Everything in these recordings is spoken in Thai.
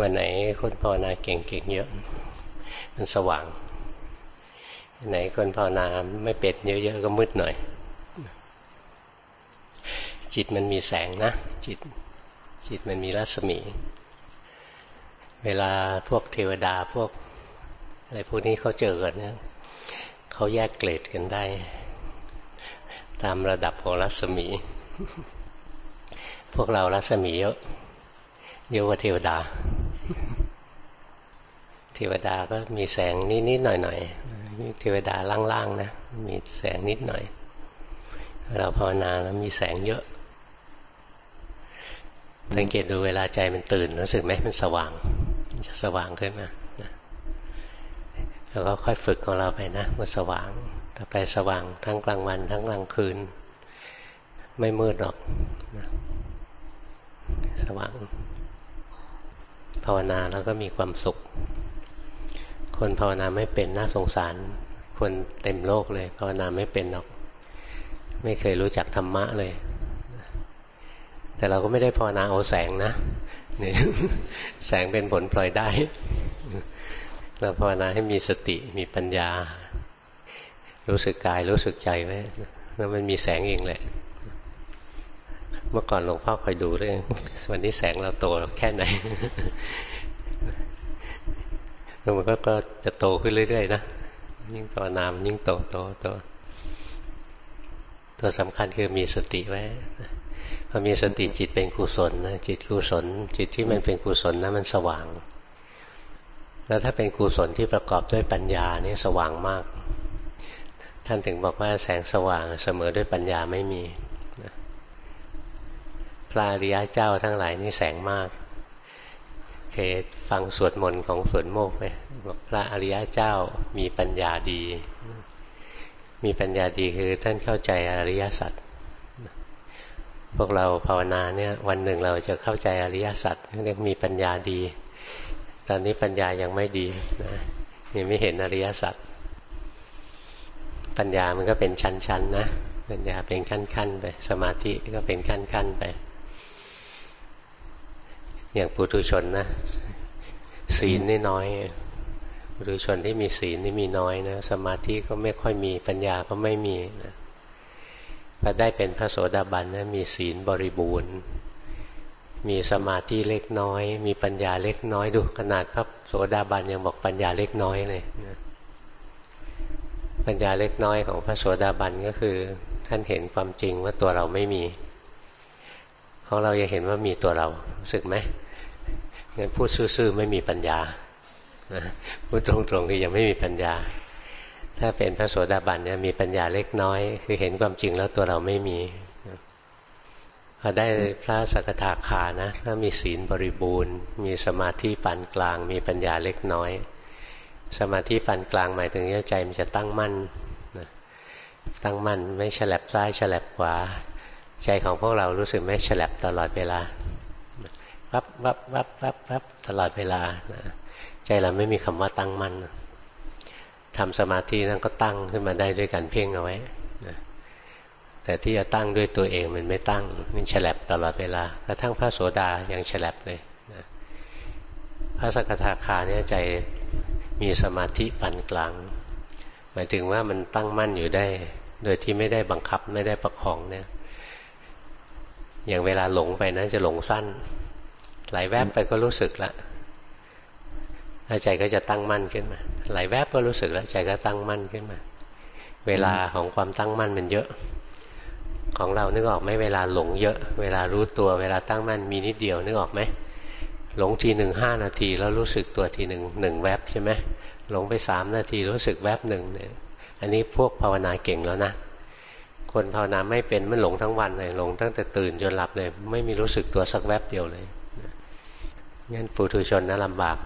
วันไหนคนภาวนาเก่งๆเยอะ มันสว่างวันไหนคนภาวนาไม่เป็ดเยอะๆก็มืดหน่อย จิตมันมีแสงนะ จิตจิตมันมีรัศมี เวลาพวกเทวดาพวกอะไรพวกนี้เขาเจอกันเนี่ยเขาแยกเกรดกันได้ ตามระดับของรัศมี พวกเรารัศมีเยอะเยอะกว่าเทวดา เทวดาก็มีแสงนิดๆหน่อยๆเทวดาล่างๆนะมีแสงนิดหน่อย เราภาวนาแล้วมีแสงเยอะสังเกตดูเวลาใจมันตื่นรู้สึกไหมมันสว่างมันจะสว่างขึ้นมาแล้วก็ค่อยฝึกของเราไปนะมันสว่างถ้าไปสว่างทั้งกลางวันทั้งกลางคืน ไม่มืดหรอกสว่าง ภาวนาแล้วก็มีความสุข คนภาวนาไม่เป็นน่าสงสาร คนเต็มโลกเลย ภาวนาไม่เป็นหรอก ไม่เคยรู้จักธรรมะเลย แต่เราก็ไม่ได้ภาวนาเอาแสงนะนี่แสงเป็นผลพลอยได้ เราภาวนาให้มีสติมีปัญญา รู้สึกกายรู้สึกใจไว้แล้วมันมีแสงเองแหละ เมื่อก่อนหลวงพ่อคอยดูเรื่องวันนี้แสงเราโตแค่ไหน แล้วมันก็จะโตขึ้นเรื่อยๆนะยิ่งตัวนามยิ่งโตโตโตตัวสำคัญคือมีสติไว้พอมีสติจิตเป็นกุศลนะจิตกุศล จิตที่มันเป็นกุศลนะมันสว่าง แล้วถ้าเป็นกุศลที่ประกอบด้วยปัญญานี่สว่างมาก ท่านถึงบอกว่าแสงสว่างเสมอด้วยปัญญาไม่มีพระอริยะเจ้าทั้งหลายนี่แสงมาก เคยฟังสวดมนต์ของสวนโมกไหมบอกพระอริยะเจ้ามีปัญญาดี มีปัญญาดีคือท่านเข้าใจอริยสัจพวกเราภาวนาเนี่ยวันหนึ่งเราจะเข้าใจอริยสัจเรียกมีปัญญาดี ตอนนี้ปัญญายังไม่ดีนะยังไม่เห็นอริยสัจปัญญามันก็เป็นชั้นๆนะปัญญาเป็นขั้นๆไปสมาธิก็เป็นขั้นๆไป อย่างปุถุชนนะศีลนี่น้อยปุถุชนที่มีศีลนี่มีน้อยนะสมาธิก็ไม่ค่อยมีปัญญาก็ไม่มีนะพอได้เป็นพระโสดาบันนะมีศีลบริบูรณ์ มีสมาธิเล็กน้อย มีปัญญาเล็กน้อยดูขนาดพระโสดาบันยังบอกปัญญาเล็กน้อยเลยนะปัญญาเล็กน้อยของพระโสดาบันก็คือ ท่านเห็นความจริงว่าตัวเราไม่มี ของเรายังเห็นว่ามีตัวเรารู้สึกไหมงั้นพูดซื่อๆไม่มีปัญญาพูดตรงๆคือยังไม่มีปัญญา ถ้าเป็นพระโสดาบันเนี่ยมีปัญญาเล็กน้อย คือเห็นความจริงแล้วตัวเราไม่มีพอได้พระสกทาคานะถ้ามีศีลบริบูรณ์ มีสมาธิปานกลาง มีปัญญาเล็กน้อย สมาธิปานกลางหมายถึงใจมันจะตั้งมั่นตั้งมั่นไม่ฉลับซ้ายฉลับขวา ใจของพวกเรารู้สึกไหมฉลับตลอดเวลาวับวับวับวับวับตลอดเวลาใจเราไม่มีคำว่าตั้งมั่นทำสมาธินั้นก็ตั้งขึ้นมาได้ด้วยการเพ่งเอาไว้แต่ที่จะตั้งด้วยตัวเองมันไม่ตั้งมันฉลับตลอดเวลากระทั่งพระโสดายังฉลับเลยพระสกทาคาเนี่ยใจมีสมาธิปานกลาง หมายถึงว่ามันตั้งมั่นอยู่ได้ โดยที่ไม่ได้บังคับไม่ได้ประคองเนี่ย อย่างเวลาหลงไปนะจะหลงสั้น ไหลแวบไปก็รู้สึกละใจก็จะตั้งมั่นขึ้นมาไหลแวบก็รู้สึกแล้วใจก็ตั้งมั่นขึ้นมา เวลาของความตั้งมั่นมันเยอะ ของเรานึกออกไหมเวลาหลงเยอะ เวลารู้ตัวเวลาตั้งมั่นมีนิดเดียวนึกออกไหมหลงทีหนึ่งห้านาทีแล้วรู้สึกตัวทีหนึ่งหนึ่งแวบใช่ไหมหลงไปสามนาทีรู้สึกแวบหนึ่งเนี่ยอันนี้พวกภาวนาเก่งแล้วนะ คนภาวนาไม่เป็นมันหลงทั้งวันเลยหลงตั้งแต่ตื่นจนหลับเลย ไม่มีรู้สึกตัวสักแวบเดียวเลยงั้นปุถุชนนะลำบาก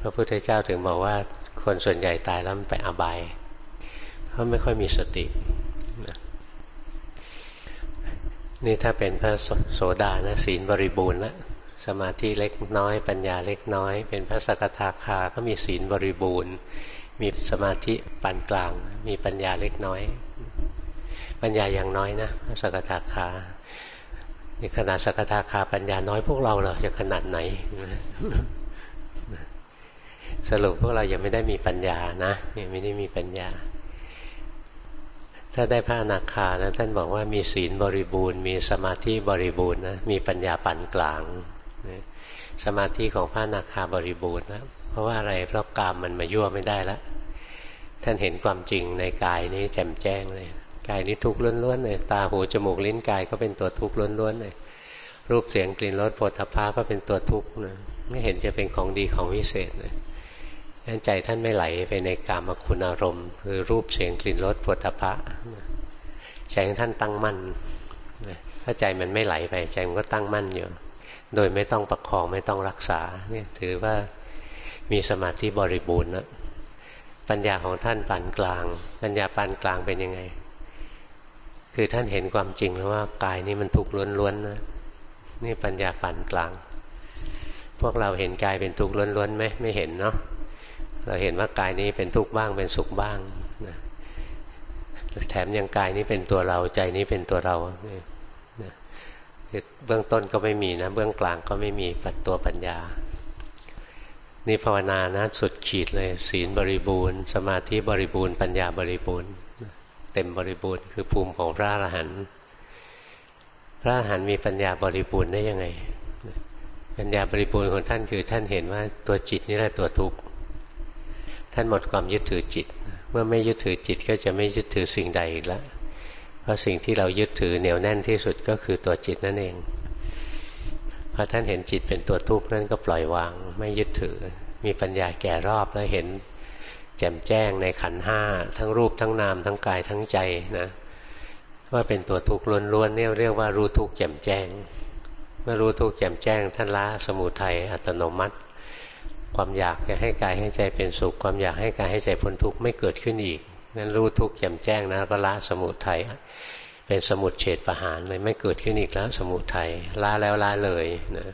พระพุทธเจ้าถึงบอกว่า คนส่วนใหญ่ตายแล้วมันไปอบายเพราะไม่ค่อยมีสตินี่ถ้าเป็นพระโสดานะศีลบริบูรณ์แล้วสมาธิเล็กน้อย ปัญญาเล็กน้อย เป็นพระสกทาคาก็มีศีลบริบูรณ์ มีสมาธิปานกลาง มีปัญญาเล็กน้อย ปัญญาอย่างน้อยนะสกทาคาในขนาดสกทาคาปัญญาน้อยพวกเราเราจะขนาดไหน สรุปพวกเรายังไม่ได้มีปัญญานะยังไม่ได้มีปัญญา ถ้าได้พระอนาคานะท่านบอกว่ามีศีลบริบูรณ์ มีสมาธิบริบูรณ์นะมีปัญญาปานกลางสมาธิของพระอนาคาบริบูรณ์นะเพราะว่าอะไรเพราะกามมันมายั่วไม่ได้แล้วท่านเห็นความจริงในกายนี้แจ่มแจ้งเลย กายนี้ทุกข์ล้วนๆเลยตาหูจมูกลิ้นกายก็เป็นตัวทุกข์ล้วนๆเลยรูปเสียงกลิ่นรสโผฏฐัพพะก็เป็นตัวทุกข์นะไม่เห็นจะเป็นของดีของวิเศษเลยนั้นใจท่านไม่ไหลไปในกามคุณอารมณ์ คือรูปเสียงกลิ่นรสโผฏฐัพพะใจของท่านตั้งมั่นถ้าใจมันไม่ไหลไปใจมันก็ตั้งมั่นอยู่โดยไม่ต้องประคองไม่ต้องรักษาเนี่ยถือว่ามีสมาธิบริบูรณ์นะปัญญาของท่านปานกลาง ปัญญาปานกลางเป็นยังไง คือท่านเห็นความจริงแล้วว่ากายนี้มันทุกข์ล้วนๆนะนี่ปัญญาปานกลาง พวกเราเห็นกายเป็นทุกข์ล้วนๆไหมไม่เห็นเนาะเราเห็นว่ากายนี้เป็นทุกข์บ้างเป็นสุขบ้างนะแถมยังกายนี้เป็นตัวเราใจนี้เป็นตัวเราเบื้องต้นก็ไม่มีนะ เบื้องกลางก็ไม่มีปัดตัวปัญญานี่ภาวนานะสุดขีดเลย ศีลบริบูรณ์ สมาธิบริบูรณ์ ปัญญาบริบูรณ์ เต็มบริบูรณ์คือภูมิของพระอรหันต์พระอรหันต์มีปัญญาบริบูรณ์ได้ยังไง ปัญญาบริบูรณ์ของท่านคือ ท่านเห็นว่าตัวจิตนี่แหละตัวทุกข์ท่านหมดความยึดถือจิต เมื่อไม่ยึดถือจิตก็จะไม่ยึดถือสิ่งใดอีกแล้วเพราะสิ่งที่เรายึดถือเหนียวแน่นที่สุดก็คือตัวจิตนั่นเองพอท่านเห็นจิตเป็นตัวทุกข์นั่นก็ปล่อยวางไม่ยึดถือ มีปัญญาแก่รอบแล้วเห็น แจ่มแจ้งในขันห้าทั้งรูปทั้งนามทั้งกายทั้งใจนะว่าเป็นตัวทุกข์ล้วนๆเนี่ยเรียกว่ารู้ทุกข์แจ่มแจ้ง เมื่อรู้ทุกข์แจ่มแจ้ง ท่านละสมุทัยอัตโนมัติ ความอยากจะให้กายให้ใจเป็นสุข ความอยากให้กายให้ใจพ้นทุกข์ไม่เกิดขึ้นอีกนั้นรู้ทุกข์แจ่มแจ้งนะก็ละสมุทัยเป็นสมุดเฉดประหารเลยไม่เกิดขึ้นอีกแล้ว สมุทัยละแล้วละเลยนะ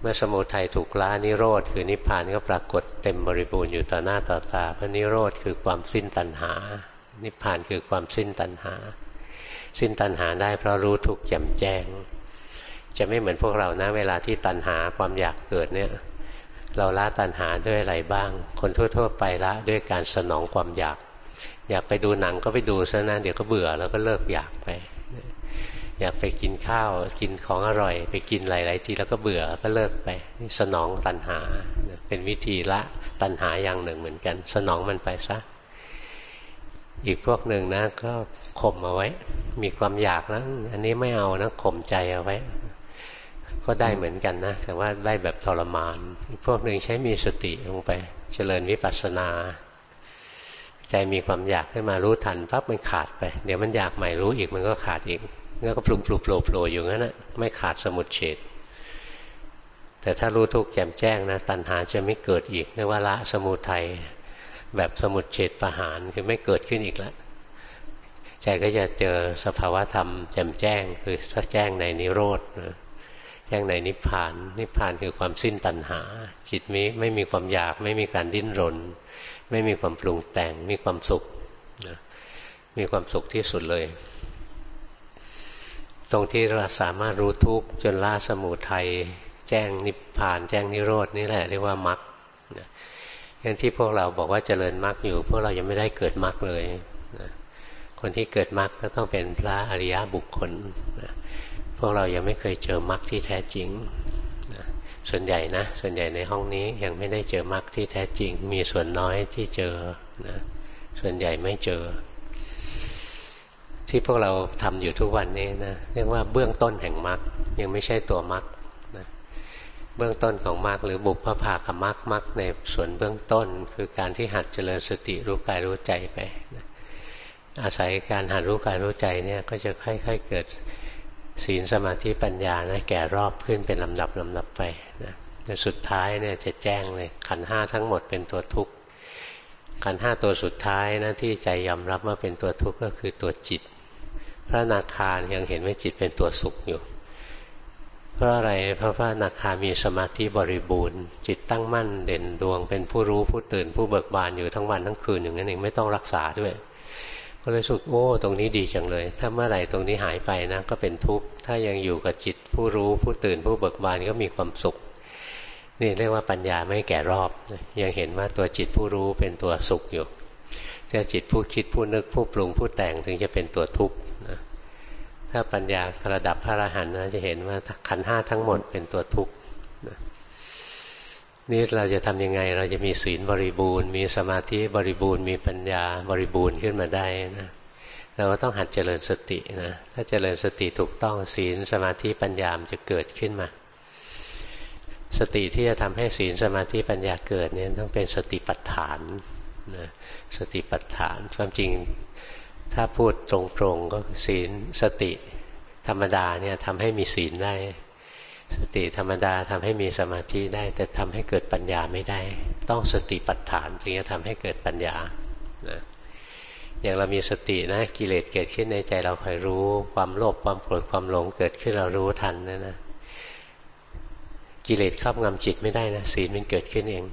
เมื่อสมุทัยถูกละนิโรธคือนิพพานก็ปรากฏเต็มบริบูรณ์อยู่ต่อหน้าต่อตาเพราะนิโรธคือความสิ้นตัณหา นิพพานคือความสิ้นตัณหา สิ้นตัณหาได้เพราะรู้ทุกข์แจ่มแจ้ง จะไม่เหมือนพวกเรานะเวลาที่ตัณหาความอยากเกิดเนี่ย เราละตัณหาด้วยอะไรบ้าง คนทั่ว ๆ ไปละด้วยการสนองความอยาก อยากไปดูหนังก็ไปดูซะนะเดี๋ยวก็เบื่อแล้วก็เลิกอยากไป อยากไปกินข้าวกินของอร่อย ไปกินหลาย ๆ ทีแล้วก็เบื่อก็เลิกไป สนองตัณหา เป็นวิธีละตัณหาอย่างหนึ่งเหมือนกัน สนองมันไปซะอีกพวกหนึ่งนะก็ข่มเอาไว้ มีความอยากแล้วอันนี้ไม่เอานะข่มใจเอาไว้ ก็ได้เหมือนกันนะ แต่ว่าได้แบบทรมาน อีกพวกหนึ่งใช้มีสติลงไป เจริญวิปัสสนา ใจมีความอยากขึ้นมารู้ทันปั๊บมันขาดไป เดี๋ยวมันอยากใหม่รู้อีกมันก็ขาดอีก งั้นก็ปลุกปลุกโผล่โผล่อยู่งั้นนะไม่ขาดสมุดเฉดแต่ถ้ารู้ทุกแจ่มแจ้งนะตัณหาจะไม่เกิดอีกเรียกว่าละสมุทัยแบบสมุดเฉดประหารคือไม่เกิดขึ้นอีกแล้วใจก็จะเจอสภาวะธรรมแจ่มแจ้ง คือแจ้งในนิโรธแจ้งในนิพพาน นิพพานคือความสิ้นตัณหา จิตมีไม่มีความอยาก ไม่มีการดิ้นรน ไม่มีความปรุงแต่ง มีความสุขนะมีความสุขที่สุดเลย ตรงที่เราสามารถรู้ทุกข์จนละสมุทัยแจ้งนิพพาน แจ้งนิโรดนี่แหละเรียกว่ามรรคอย่างที่พวกเราบอกว่าเจริญมรรคอยู่ พวกเรายังไม่ได้เกิดมรรคเลยนะคนที่เกิดมรรคก็ต้องเป็นพระอริยบุคคลนะพวกเรายังไม่เคยเจอมรรคที่แท้จริงส่วนใหญ่นะ ส่วนใหญ่ในห้องนี้ยังไม่ได้เจอมรรคที่แท้จริง มีส่วนน้อยที่เจอนะส่วนใหญ่ไม่เจอ ที่พวกเราทำอยู่ทุกวันนี้นะเรียกว่าเบื้องต้นแห่งมรรคยังไม่ใช่ตัวมรรคนะเบื้องต้นของมรรคหรือบุพภาคมรรคมรรคในส่วนเบื้องต้น คือการที่หัดเจริญสติรู้กายรู้ใจไปนะอาศัยการหัดรู้กายรู้ใจเนี่ยก็จะค่อยๆเกิดศีลสมาธิปัญญานะแก่รอบขึ้นเป็นลำดับลำดับไปนะแต่สุดท้ายเนี่ยจะแจ้งเลยขันห้าทั้งหมดเป็นตัวทุกข์ขันห้าตัวสุดท้ายนะที่ใจยอมรับว่าเป็นตัวทุกข์ก็คือตัวจิต พระนาคายังเห็นว่าจิตเป็นตัวสุขอยู่ เพราะอะไรเพราะพระนาคามีสมาธิบริบูรณ์ จิตตั้งมั่นเด่นดวง เป็นผู้รู้ผู้ตื่นผู้เบิกบานอยู่ทั้งวันทั้งคืนอย่างนั้นเองไม่ต้องรักษาด้วยก็เลยสุดโอ้ตรงนี้ดีจังเลย ถ้าเมื่อไหร่ตรงนี้หายไปนะก็เป็นทุกข์ถ้ายังอยู่กับจิตผู้รู้ผู้ตื่นผู้เบิกบานก็มีความสุขนี่เรียกว่าปัญญาไม่แก่รอบ ยังเห็นว่าตัวจิตผู้รู้เป็นตัวสุขอยู่ถ้าจิตผู้คิดผู้นึกผู้ปรุงผู้แต่งถึงจะเป็นตัวทุกข์ ถ้าปัญญาระดับพระอรหันต์นะจะเห็นว่าขันห้าทั้งหมดเป็นตัวทุกข์นี่เราจะทำยังไง เราจะมีศีลบริบูรณ์ มีสมาธิบริบูรณ์ มีปัญญาบริบูรณ์ขึ้นมาได้นะเราก็ต้องหัดเจริญสตินะถ้าเจริญสติถูกต้องศีลสมาธิปัญญามจะเกิดขึ้นมา สติที่จะทำให้ศีลสมาธิปัญญาเกิดเนี่ยต้องเป็นสติปัฏฐานนะสติปัฏฐานความจริง ถ้าพูดตรงๆก็ศีลสติ ธรรมดาเนี่ยทำให้มีศีลได้ สติธรรมดาทำให้มีสมาธิได้ แต่ทำให้เกิดปัญญาไม่ได้ ต้องสติปัฏฐานจึงจะทำให้เกิดปัญญานะอย่างเรามีสตินะกิเลสเกิดขึ้นในใจเราคอยรู้ ความโลภความโกรธความหลงเกิดขึ้นเรารู้ทันนะนะกิเลสครอบงำจิตไม่ได้นะศีลมันเกิดขึ้นเอง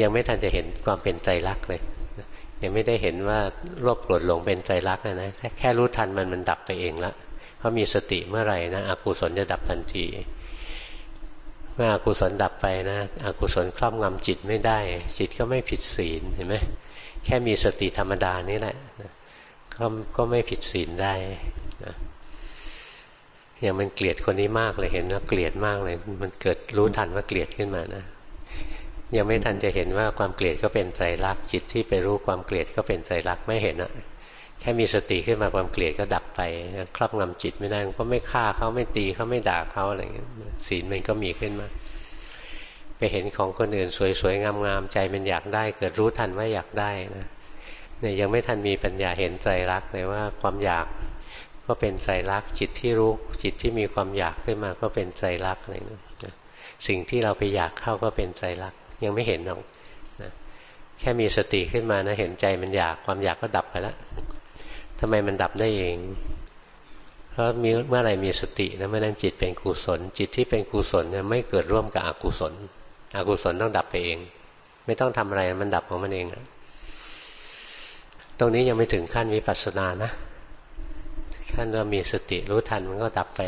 ยังไม่ทันจะเห็นความเป็นใจรักเลย ยังไม่ได้เห็นว่าโลภโกรธหลงเป็นใจรักนะนะแค่รู้ทันมันมันดับไปเองละเพราะมีสติเมื่อไหร่นะอกุศลจะดับทันที เมื่ออกุศลดับไปนะอกุศลครอบงำจิตไม่ได้ จิตก็ไม่ผิดศีลเห็นไหมแค่มีสติธรรมดานี่แหละก็ก็ไม่ผิดศีลได้นะอย่างมันเกลียดคนนี้มากเลยเห็นว่าเกลียดมากเลย มันเกิดรู้ทันว่าเกลียดขึ้นมานะ ยังไม่ทันจะเห็นว่าความเกลียดก็เป็นไตรลักษณ์จิตที่ไปรู้ความเกลียดก็เป็นไตรลักษณ์ไม่เห็นอะแค่มีสติขึ้นมาความเกลียดก็ดับไปครอบงำจิตไม่ได้ก็ไม่ฆ่าเขาไม่ตีเขาไม่ด่าเขาอะไรอย่างเงี้ยศีลมันก็มีขึ้นมา ไปเห็นของคนอื่นสวยๆงามๆใจมันอยากได้ เกิดรู้ทันว่าอยากได้นะเนี่ยยังไม่ทันมีปัญญาเห็นไตรลักษณ์เลยว่าความอยากก็เป็นไตรลักษณ์จิตที่รู้จิตที่มีความอยากขึ้นมาก็เป็นไตรลักษณ์อะไรนะสิ่งที่เราไปอยากเข้าก็เป็นไตรลักษณ์ ยังไม่เห็นหรอกนะแค่มีสติขึ้นมานะเห็นใจมันอยากความอยากก็ดับไปแล้วทำไมมันดับได้เอง เพราะมีเมื่อไรมีสตินะเมื่อนั้นจิตเป็นกุศล จิตที่เป็นกุศลเนี่ยไม่เกิดร่วมกับอกุศล อกุศลต้องดับไปเอง ไม่ต้องทำอะไรมันดับของมันเองนะตรงนี้ยังไม่ถึงขั้นวิปัสสนานะขั้นเรามีสติรู้ทันมันก็ดับไป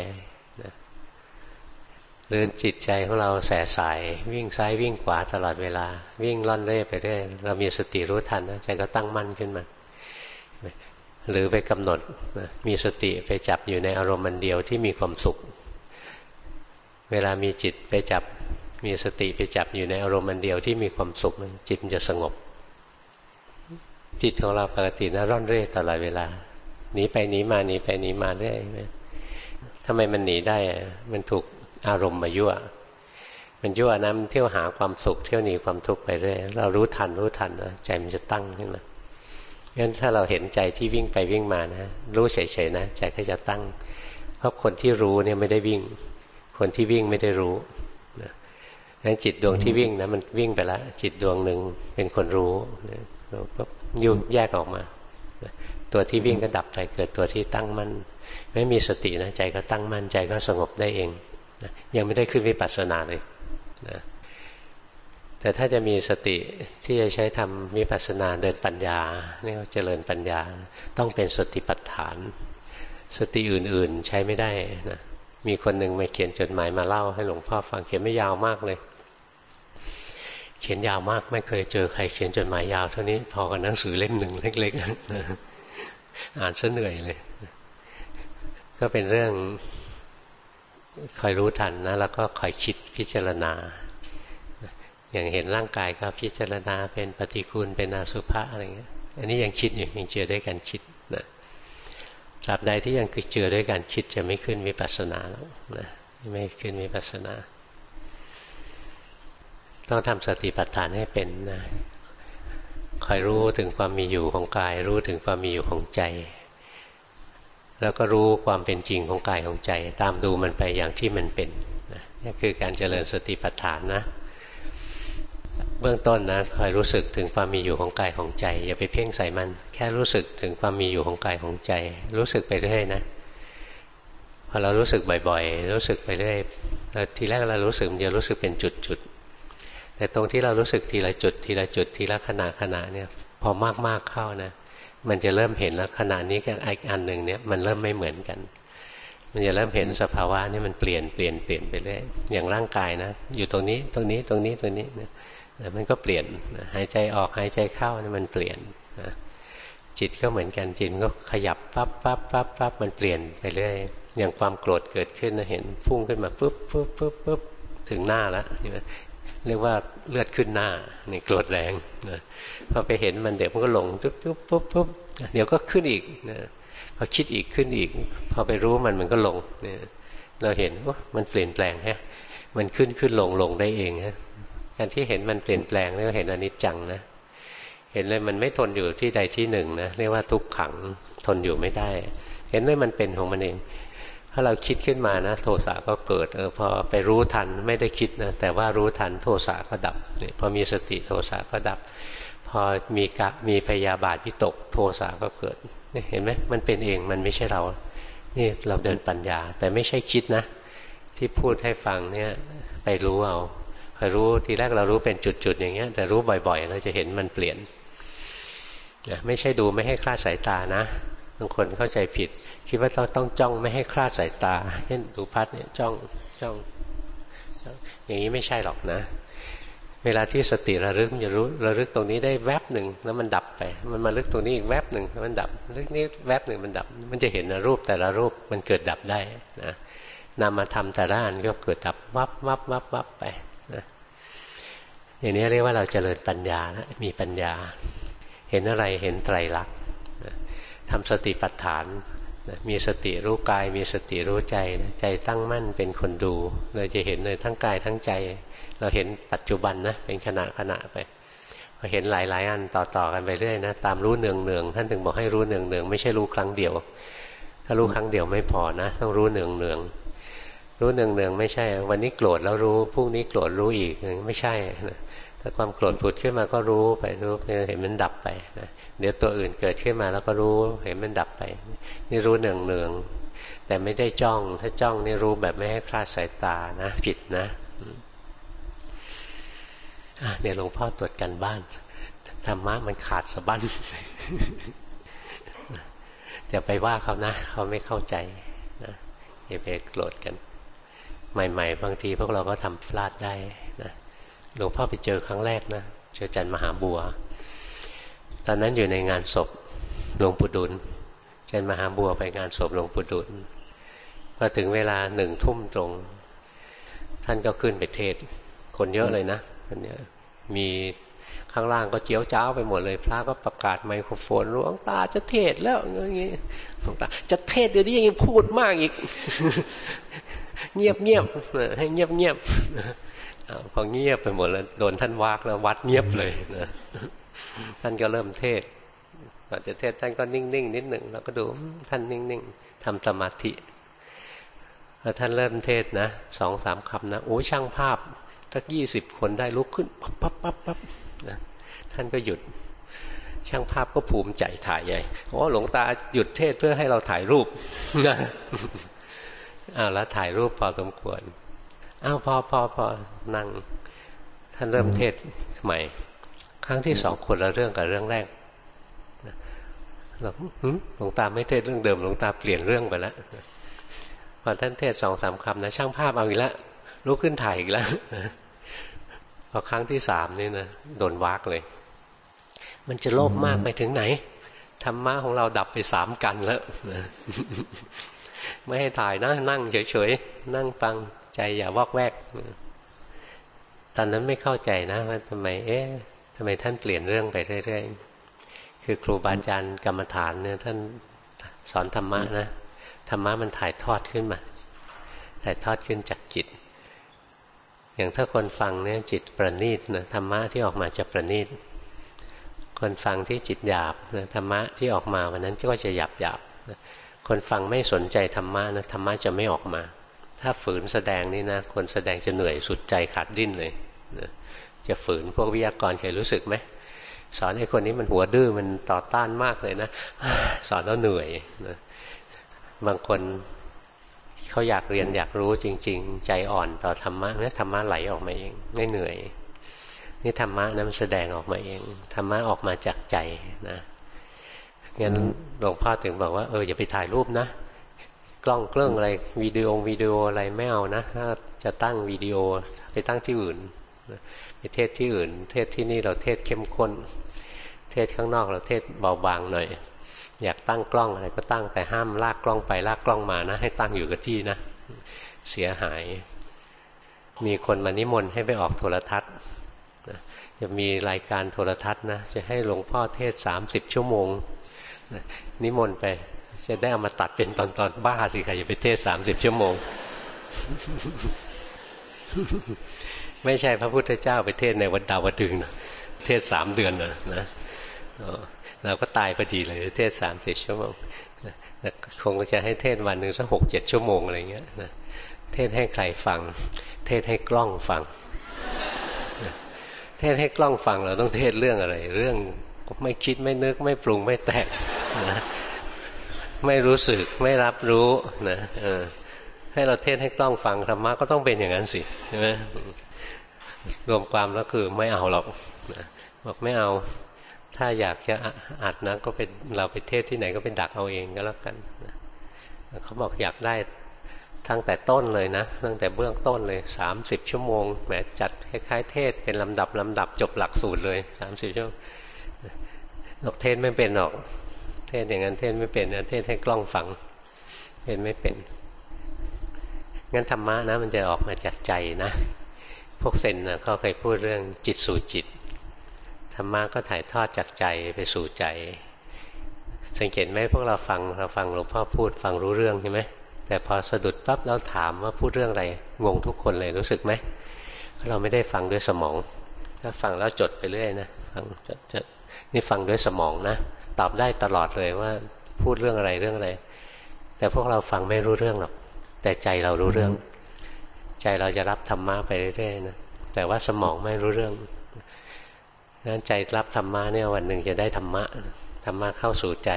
หรือจิตใจของเราแสสายวิ่งซ้ายวิ่งขวาตลอดเวลา วิ่งล่อนเร่ไปเรื่อยเรามีสติรู้ทันนะใจก็ตั้งมั่นขึ้นมา หรือไปกำหนดมีสติไปจับอยู่ในอารมณ์มันเดียวที่มีความสุข เวลามีจิตไปจับมีสติไปจับอยู่ในอารมณ์มันเดียวที่มีความสุขจิตมันจะสงบ จิตของเราปกตินะร่อนเร่ตลอดเวลาหนีไปหนีมาหนีไปหนีมาเรื่อยทำไมมันหนีได้ มันถูก อารมณ์มายั่ว มันยั่วนะมันเที่ยวหาความสุขเที่ยวหนีความทุกข์ไปเรื่อยเรารู้ทันรู้ทันนะใจมันจะตั้งขึ้นมางั้นถ้าเราเห็นใจที่วิ่งไปวิ่งมานะ รู้เฉยๆนะใจก็จะตั้ง เพราะคนที่รู้เนี่ยไม่ได้วิ่ง คนที่วิ่งไม่ได้รู้นะงั้นจิตดวงที่วิ่งนะมันวิ่งไปแล้วจิตดวงหนึ่งเป็นคนรู้เราก็ยุ่แยกออกมา ตัวที่วิ่งก็ดับไปเกิดตัวที่ตั้งมั่นไม่มีสตินะใจก็ตั้งมั่นใจก็สงบได้เอง ยังไม่ได้ขึ้นวิปัสสนาเลยนะแต่ถ้าจะมีสติที่จะใช้ทำวิปัสสนาเดินปัญญาเนี่ยเจริญปัญญาต้องเป็นสติปัฏฐาน สติอื่นๆใช้ไม่ได้นะมีคนหนึ่งมาเขียนจดหมายมาเล่าให้หลวงพ่อฟังเขียนไม่ยาวมากเลย เขียนยาวมากไม่เคยเจอใครเขียนจดหมายยาวเท่านี้พอกับหนังสือเล่มหนึ่งเล็ก ๆ อ่านซะเหนื่อยเลย ก็เป็นเรื่อง คอยรู้ทันนะแล้วก็คอยคิดพิจารณา อย่างเห็นร่างกายก็พิจารณาเป็นปฏิกูลเป็นอาสุภะอะไรเงี้ย อันนี้ยังคิดอยู่ยังเจอด้วยการคิดนะตราบใดที่ยังเจอด้วยการคิดจะไม่ขึ้นวิปัสสนาแล้วนะไม่ขึ้นวิปัสสนา ต้องทำสติปัฏฐานให้เป็นนะคอยรู้ถึงความมีอยู่ของกาย รู้ถึงความมีอยู่ของใจ แล้วก็รู้ความเป็นจริงของกายของใจ ตามดูมันไปอย่างที่มันเป็นนี่คือการเจริญสติปัฏฐานนะ เบื้องต้นนะคอยรู้สึกถึงความมีอยู่ของกายของใจ อย่าไปเพ่งใส่มัน แค่รู้สึกถึงความมีอยู่ของกายของใจ รู้สึกไปเรื่อยนะพอเรารู้สึกบ่อยๆ รู้สึกไปเรื่อยทีแรกเรารู้สึกมันจะรู้สึกเป็นจุดๆแต่ตรงที่เรารู้สึกทีละจุด ทีละจุดทีละขณะขณะเนี่ยพอมากๆเข้านะ มันจะเริ่มเห็นแล้วขณะนี้กับอีกอันหนึ่งเนี่ยมันเริ่มไม่เหมือนกัน มันจะเริ่มเห็นสภาวะนี่มันเปลี่ยนเปลี่ยนเปลี่ยนไปเรื่อยอย่างร่างกายนะ อยู่ตรงนี้ตรงนี้ตรงนี้ตรงนี้นะมันก็เปลี่ยนหายใจออกหายใจเข้านี่มันเปลี่ยนนะจิตก็เหมือนกันจิตก็ขยับปั๊บปั๊บปั๊บปั๊บมันเปลี่ยนไปเรื่อยอย่างความโกรธเกิดขึ้นนะเห็นพุ่งขึ้นมาปุ๊บปุ๊บปุ๊บปุ๊บถึงหน้าแล้ว เรียกว่าเลือดขึ้นหน้านี่โกรธแรงนะพอไปเห็นมันเดี๋ยวมันก็ลงปุ๊บปุ๊บปุ๊บปุ๊บเดี๋ยวก็ขึ้นอีกนะพอคิดอีกขึ้นอีก พอไปรู้มันมันก็ลงเนี่ยเราเห็นว่ามันเปลี่ยนแปลงฮะมันขึ้นขึ้นลงลงได้เองฮะการที่เห็นมันเปลี่ยนแปลงเรียกเห็นอนิจจังนะเห็นเลยมันไม่ทนอยู่ที่ใดที่หนึ่งนะเรียกว่าทุกขังทนอยู่ไม่ได้ เห็นเลยมันเป็นของมันเอง ถ้าเราคิดขึ้นมานะ โทสะก็เกิดเออพอไปรู้ทันไม่ได้คิดนะแต่ว่ารู้ทันโทสะก็ดับเนี่ยพอมีสติโทสะก็ดับ พอมีกะมีพยาบาทวิตกโทสะก็เกิดเห็นไหมมันเป็นเองมันไม่ใช่เรา นี่เราเดินปัญญา แต่ไม่ใช่คิดนะ ที่พูดให้ฟังเนี่ยไปรู้เอาคอยรู้ทีแรกเรารู้เป็นจุดๆอย่างเงี้ย แต่รู้บ่อยๆ เราจะเห็นมันเปลี่ยนนะไม่ใช่ดูไม่ให้คลาดสายตานะบางคนเข้าใจผิด คิดว่าต้องต้องจ้องไม่ให้คลาดสายตา เช่นดูพัดเนี่ยจ้องจ้อง อย่างนี้ไม่ใช่หรอกนะ เวลาที่สติระลึกจะรู้ระลึกตรงนี้ได้แวบหนึ่งแล้วมันดับไป มันมาลึกตรงนี้อีกแวบหนึ่งแล้วมันดับลึกนี้แวบหนึ่งมันดับ มันจะเห็นรูปแต่ละรูปมันเกิดดับได้นะนำมาทำแต่ละอันก็เกิดดับวับวับวับวับไปนะอย่างนี้เรียกว่าเราเจริญปัญญาแล้วมีปัญญา เห็นอะไรเห็นไตรลักษณ์ทำสติปัฏฐาน มีสติรู้กาย มีสติรู้ใจใจตั้งมั่นเป็นคนดู เราจะเห็นเลยทั้งกายทั้งใจ เราเห็นปัจจุบันนะเป็นขณะขณะไปพอเห็นหลาย ๆ อันต่อๆกันไปเรื่อยนะตามรู้เนืองเนืองท่านถึงบอกให้รู้เนืองเนืองไม่ใช่รู้ครั้งเดียว ถ้ารู้ครั้งเดียวไม่พอนะ ต้องรู้เนืองเนืองรู้เนืองเนืองไม่ใช่ วันนี้โกรธแล้วรู้พรุ่งนี้โกรธรู้อีกไม่ใช่ถ้าความโกรธผุดขึ้นมาก็รู้ไปรู้ไปเห็นมันดับไปนะ เดี๋ยวตัวอื่นเกิดขึ้นมาแล้วก็รู้เห็นมันดับไป นี่รู้เนืองเนืองแต่ไม่ได้จ้อง ถ้าจ้องนี่รู้แบบไม่ให้คลาดสายตานะผิดนะเดี๋ยวหลวงพ่อตรวจกันบ้านธรรมะมันขาดสะบั้นจะไปว่าเขานะเขาไม่เข้าใจนะอย่าไปโกรธกัน ใหม่ ๆ บางทีพวกเราก็ทำพลาดได้นะหลวงพ่อไปเจอครั้งแรกนะเจอจันมหาบัว ตอนนั้นอยู่ในงานศพหลวงปู่ดุลเจันมหาบัวไปงานศพหลวงปู่ดุลพอถึงเวลาหนึ่งทุ่มตรง ท่านก็ขึ้นไปเทศ คนเยอะเลยนะอันนี้มีข้างล่างก็เจียวเจ้าไปหมดเลย พระก็ประกาศไมโครโฟนหลวงตาจะเทศแล้วอย่างนี้หลวงตาจะเทศเดี๋ยวนี้ยังพูดมากอีก เงียบเงียบให้เงียบเงียบพอเงียบไปหมดแล้วโดนท่านวากแล้ววัดเงียบเลยนะ ท่านก็เริ่มเทศก่อนจะเทศท่านก็นิ่งๆนิดหนึ่งแล้วก็ดูท่านนิ่งๆทำสมาธิพอท่านเริ่มเทศนะสองสามคำนะโอ้ช่างภาพสักยี่สิบคนได้ลุกขึ้นปั๊บปั๊บปั๊บปั๊บนะท่านก็หยุด ช่างภาพก็ภูมิใจถ่ายใหญ่โอ้หลวงตาหยุดเทศเพื่อให้เราถ่ายรูปนะอ้าวแล้วถ่ายรูปพอสมควรอ้าวพอพอพอนั่งท่านเริ่มเทศใหม่ ครั้งที่สองคนละเรื่องกับเรื่องแรกหลวงตาไม่เทศเรื่องเดิมหลวงตาเปลี่ยนเรื่องไปแล้วพอท่านเทศสองสามคำนะช่างภาพเอาอีกแล้วลุกขึ้นถ่ายอีกแล้วพอครั้งที่สามนี่นะโดนวากเลย มันจะโลภมากไปถึงไหนธรรมะของเราดับไปสามกันแล้วไม่ให้ถ่ายนะนั่งเฉยๆนั่งฟังใจอย่าวอกแวก ตอนนั้นไม่เข้าใจนะว่าทำไม เอ๊ะ ทำไมท่านเปลี่ยนเรื่องไปเรื่อยๆ คือครูบาอาจารย์กรรมฐานเนี่ยท่านสอนธรรมะนะ ธรรมะมันถ่ายทอดขึ้นมา ถ่ายทอดขึ้นจากจิต อย่างถ้าคนฟังเนี่ยจิตประณีตนะธรรมะที่ออกมาจะประณีต คนฟังที่จิตหยาบนะธรรมะที่ออกมาวันนั้นก็จะหยาบหยาบนะคนฟังไม่สนใจธรรมะนะธรรมะจะไม่ออกมา ถ้าฝืนแสดงนี่นะ คนแสดงจะเหนื่อยสุดใจขาดดิ้นเลยนะ จะฝืนพวกวิทยากรเคยรู้สึกไหมสอนให้คนนี้มันหัวดื้อมันต่อต้านมากเลยนะสอนแล้วเหนื่อยนะบางคนเขาอยากเรียนอยากรู้จริง ๆ ใจอ่อนต่อธรรมะเนี่ยธรรมะไหลออกมาเองไม่เหนื่อยนี่ธรรมะนั้นแสดงออกมาเองธรรมะออกมาจากใจนะงั้นหลวงพ่อถึงบอกว่าเอออย่าไปถ่ายรูปนะกล้องเครื่องอะไรวิดีโอวิดีโออะไรไม่เอานะถ้าจะตั้งวิดีโอไปตั้งที่อื่น เทศที่อื่น เทศที่นี่เราเทศเข้มข้น เทศข้างนอกเราเทศเบาบางหน่อย อยากตั้งกล้องอะไรก็ตั้งแต่ห้ามลากกล้องไปลากกล้องมานะ ให้ตั้งอยู่กับที่นะ เสียหาย มีคนมานิมนต์ให้ไปออกโทรทัศน์จะมีรายการโทรทัศน์นะจะให้หลวงพ่อเทศสามสิบชั่วโมง นิมนต์ไปจะได้เอามาตัดเป็นตอนตอนบ้าสิใครจะไปเทศสามสิบชั่วโมง ไม่ใช่พระพุทธเจ้าไปเทศในวันดาวดึงนะเทศสามเดือนนะนะเราก็ตายพอดีเลย เทศสามสิบชั่วโมงคงจะให้เทศวันหนึ่งสักหกเจ็ดชั่วโมงอะไรเงี้ยนะเทศให้ใครฟัง เทศให้กล้องฟัง เทศให้กล้องฟังเราต้องเทศเรื่องอะไร เรื่องไม่คิดไม่นึกไม่ปรุงไม่แต่งนะไม่รู้สึกไม่รับรู้นะเออ ให้เราเทศให้กล้องฟังธรรมะก็ต้องเป็นอย่างนั้นสิใช่ไหมรวมความแล้วคือไม่เอาหรอกบอกไม่เอา ถ้าอยากจะอัดนะก็เป็นเราไปเทศที่ไหนก็เป็นดักเอาเองก็แล้วกันเขาบอกอยากได้ตั้งแต่ต้นเลยนะตั้งแต่เบื้องต้นเลยสามสิบชั่วโมงแหมจัดคล้ายๆ เทศเป็นลำดับลำดับจบหลักสูตรเลยสามสิบชั่วโมงหรอกเทศไม่เป็นหรอก เทศอย่างนั้นเทศไม่เป็นเทศให้กล้องฟังเทศไม่เป็น งั้นธรรมะนะมันจะออกมาจากใจนะ พวกเซนนะเขาเคยพูดเรื่องจิตสู่จิต ธรรมะก็ถ่ายทอดจากใจไปสู่ใจ สังเกตไหมพวกเราฟังเราฟังหลวงพ่อพูดฟังรู้เรื่องใช่ไหมแต่พอสะดุดปั๊บแล้วถามว่าพูดเรื่องอะไรงงทุกคนเลยรู้สึกไหมเราไม่ได้ฟังด้วยสมอง ถ้าฟังแล้วจดไปเรื่อยนะฟังจดจดนี่ฟังด้วยสมองนะ ตอบได้ตลอดเลยว่าพูดเรื่องอะไรเรื่องอะไร แต่พวกเราฟังไม่รู้เรื่องหรอก แต่ใจเรารู้เรื่อง ใจเราจะรับธรรมะไปเรื่อยๆนะแต่ว่าสมองไม่รู้เรื่องนั้นใจรับธรรมะเนี่ยวันหนึ่งจะได้ธรรมะธรรมะเข้าสู่ใจ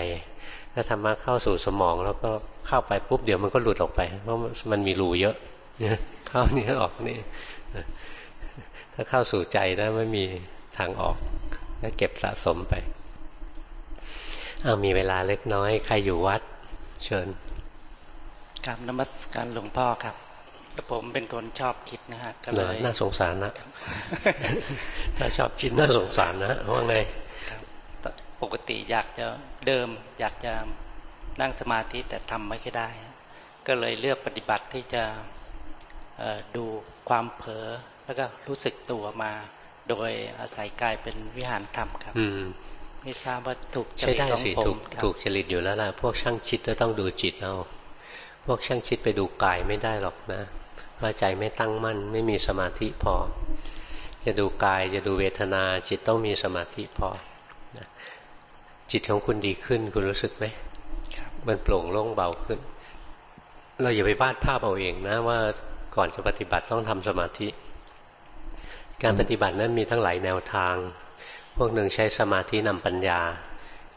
ถ้าธรรมะเข้าสู่สมองแล้วก็เข้าไปปุ๊บเดี๋ยวมันก็หลุดออกไป เพราะมันมีรูเยอะเข้านี่ออกนี่ถ้าเข้าสู่ใจแล้วไม่มีทางออกก็เก็บสะสมไปเอามีเวลาเล็กน้อย ใครอยู่วัด เชิญ กราบนมัสการหลวงพ่อครับแล้วผมเป็นคนชอบคิดนะฮะก็เลยน่าสงสารนะถ้าชอบคิดน่าสงสารนะว่าไงปกติอยากจะเดิม อยากจะนั่งสมาธิแต่ทำไม่ค่อยได้ ก็เลยเลือกปฏิบัติที่จะดูความเผลอแล้วก็รู้สึกตัวมา โดยอาศัยกายเป็นวิหารธรรมครับไม่ทราบว่าถูกใช่ได้สิถูกถูกจริตอยู่แล้วล่ะพวกช่างคิดก็ต้องดูจิตเอา พวกช่างคิดไปดูกายไม่ได้หรอกนะว่าใจไม่ตั้งมั่น ไม่มีสมาธิพอ จะดูกายจะดูเวทนาจิตต้องมีสมาธิพอจิตของคุณดีขึ้นคุณรู้สึกไหมมันโปร่งโล่งเบาขึ้น เราอย่าไปวาดภาพเอาเองนะว่าก่อนจะปฏิบัติต้องทำสมาธิ การปฏิบัตินั้นมีทั้งหลายแนวทาง พวกหนึ่งใช้สมาธินำปัญญา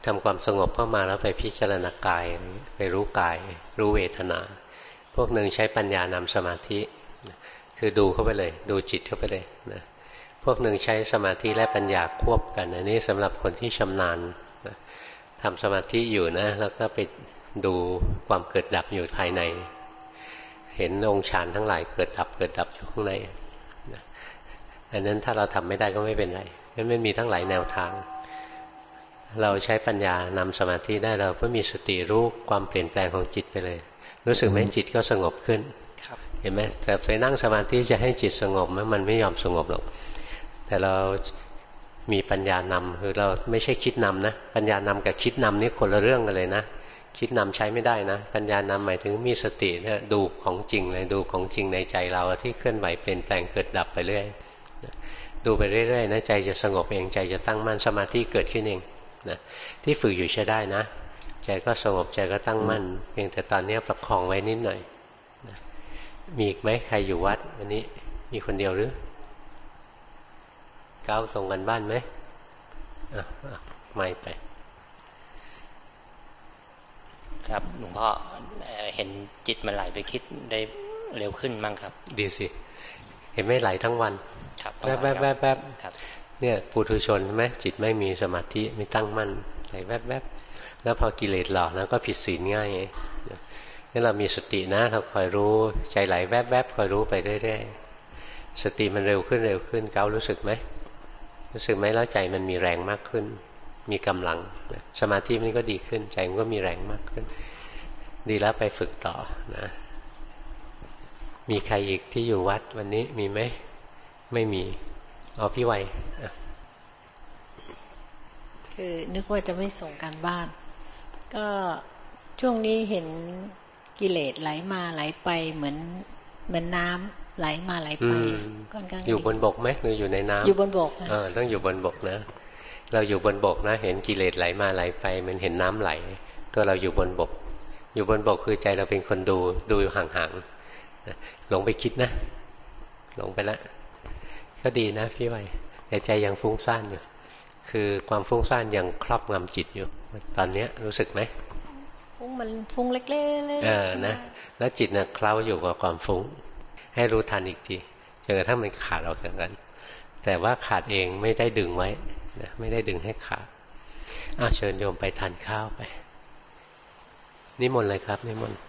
ทำความสงบเข้ามาแล้วไปพิจารณากาย ไปรู้กาย รู้เวทนา พวกหนึ่งใช้ปัญญานำสมาธิ คือดูเข้าไปเลย ดูจิตเข้าไปเลยนะพวกหนึ่งใช้สมาธิและปัญญาควบกันอันนี้สำหรับคนที่ชำนาญนะทำสมาธิอยู่นะ แล้วก็ไปดูความเกิดดับอยู่ภายใน เห็นองค์ฌานทั้งหลายเกิดดับเกิดดับอยู่ข้างในอันนั้นถ้าเราทำไม่ได้ก็ไม่เป็นไรมันไม่มีทั้งหลายแนวทาง เราใช้ปัญญานำสมาธิได้เราก็มีสติรู้ความเปลี่ยนแปลงของจิตไปเลย รู้สึกไหมจิตก็สงบขึ้นเห็นไหมแต่ไปนั่งสมาธิจะให้จิตสงบมันไม่ยอมสงบหรอกแต่เรามีปัญญานำคือเราไม่ใช่คิดนำนะ ปัญญานำกับคิดนำนี่คนละเรื่องกันเลยนะ คิดนำใช้ไม่ได้นะ ปัญญานำหมายถึงมีสตินะดูของจริงเลยดูของจริงในใจเราที่เคลื่อนไหวเปลี่ยนแปลงเกิดดับไปเรื่อยดูไปเรื่อยๆนะใจจะสงบเองใจจะตั้งมั่นสมาธิเกิดขึ้นเอง นะที่ฝึกอยู่ใช้ได้นะ ใจก็สงบใจก็ตั้งมั่น เพียงแต่ตอนนี้ประคองไว้นิดหน่อยนะมีอีกไหมใครอยู่วัดวันนี้มีคนเดียวหรือก้าวส่งกันบ้านไหมอะไม่ไป ครับหลวงพ่อเห็นจิตมันไหลไปคิดได้เร็วขึ้นมั้งครับ ดีสิ เห็นไม่ไหลทั้งวันแวบแวบแวบแวบ เนี่ยปุถุชนใช่ไหมจิตไม่มีสมาธิไม่ตั้งมั่นไหลแวบแวบแล้วพอกิเลสหลอกแล้วก็ผิดศีลง่ายนี่เรามีสตินะเราคอยรู้ใจไหลแวบๆคอยรู้ไปเรื่อยๆสติมันเร็วขึ้นเร็วขึ้นเการู้สึกไหมรู้สึกไหมแล้วใจมันมีแรงมากขึ้น มีกำลังสมาธิมันก็ดีขึ้น ใจมันก็มีแรงมากขึ้น ดีแล้วไปฝึกต่อนะมีใครอีกที่อยู่วัดวันนี้มีไหมไม่มี เอาพี่ไวคือนึกว่าจะไม่ส่งการบ้าน ก็ช่วงนี้เห็นกิเลสไหลมาไหลไปเหมือนเหมือนน้ำไหลมาไหลไปก่อนกันอยู่บนบกไหมหรืออยู่ในน้ำอยู่บนบกเออต้องอยู่บนบกนะ เราอยู่บนบกนะ เห็นกิเลสไหลมาไหลไป มันเห็นน้ำไหล ตัวเราอยู่บนบก อยู่บนบกคือใจเราเป็นคนดูดูอยู่ห่างๆหลงไปคิดนะ หลงไปแล้ว ก็ดีนะพี่ไวแต่ใจยังฟุ้งซ่านอยู่ คือความฟุ้งซ่านยังครอบงำจิตอยู่ ตอนนี้รู้สึกไหมฟุ้งมันฟุ้งเล็กๆเออนะแล้วจิตเนี่ยเคล้าอยู่กับความฟุ้ง ให้รู้ทันอีกทีจนกระทั่งมันขาดออกจากกัน แต่ว่าขาดเองไม่ได้ดึงไว้นะไม่ได้ดึงให้ขาดอ้าเชิญโยมไปทานข้าวไป นิมนต์เลยครับนิมนต์